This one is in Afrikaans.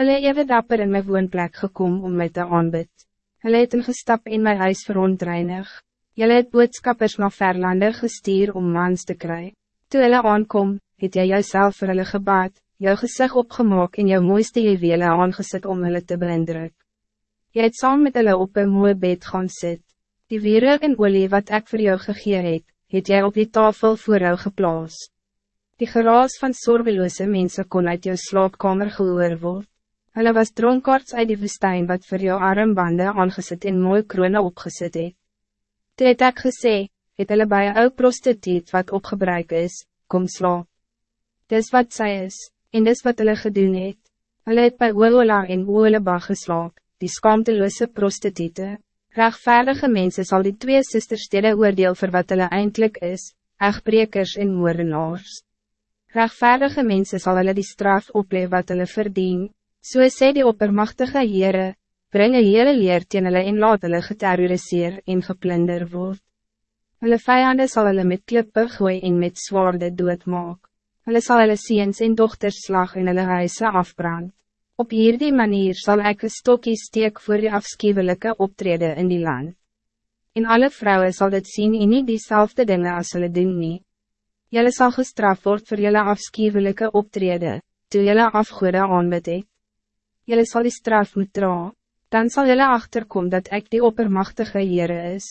Hulle ewe dapper in my woonplek gekom om my te aanbid. Hulle het een gestap in my huis verontreinig. Julle het boodskappers na verlande gestuur om mans te kry. Toe hulle aankom, het jy jouself vir hulle gebaat, jou gezicht opgemaak en jou mooiste juwele aangesit om hulle te beïndruk. Jy het saam met hulle op een mooie bed gaan sit. Die wierig en olie wat ik voor jou gegee het, het jy op die tafel voor jou geplaas. Die geraas van sorgeloze mensen kon uit jou slaapkamer gehoor word. Hulle was dronkaards uit die woestijn wat voor jou armbande aangezet en mooie kroone opgezet het. Toe het ek gesê, het hulle by een ou prostituut wat opgebruik is, kom slaap. Dis wat zij is, en dis wat hulle gedoen het. Hulle het by Oola en Ooleba geslaap, die skaamteloose prostitute. Rechtvaardige mensen zal die twee sisterstede oordeel voor wat hulle eindelijk is, echtbrekers en moordenaars. Rechtvaardige mensen zal hulle die straf opleef wat hulle verdien, so sê die oppermachtige Heere, breng een hele leer teen hulle en laat hulle geterroriseer en geplunder word. Hulle vijanden zal hulle met klippe gooi en met zwaarde doodmaak. Hulle sal hulle seens en dochters slag en hulle huise afbrand. Op hierdie manier zal ek een stokkie steek voor die afschuwelijke optreden in die land. En alle vrouwen zal dit zien en nie diezelfde dingen als hulle doen nie. Julle sal gestraft word voor julle afschuwelijke optreden, toe julle afgoede aanbid het. Julle sal die straf moet dra, dan zal julle achterkom dat ik die oppermachtige Heere is.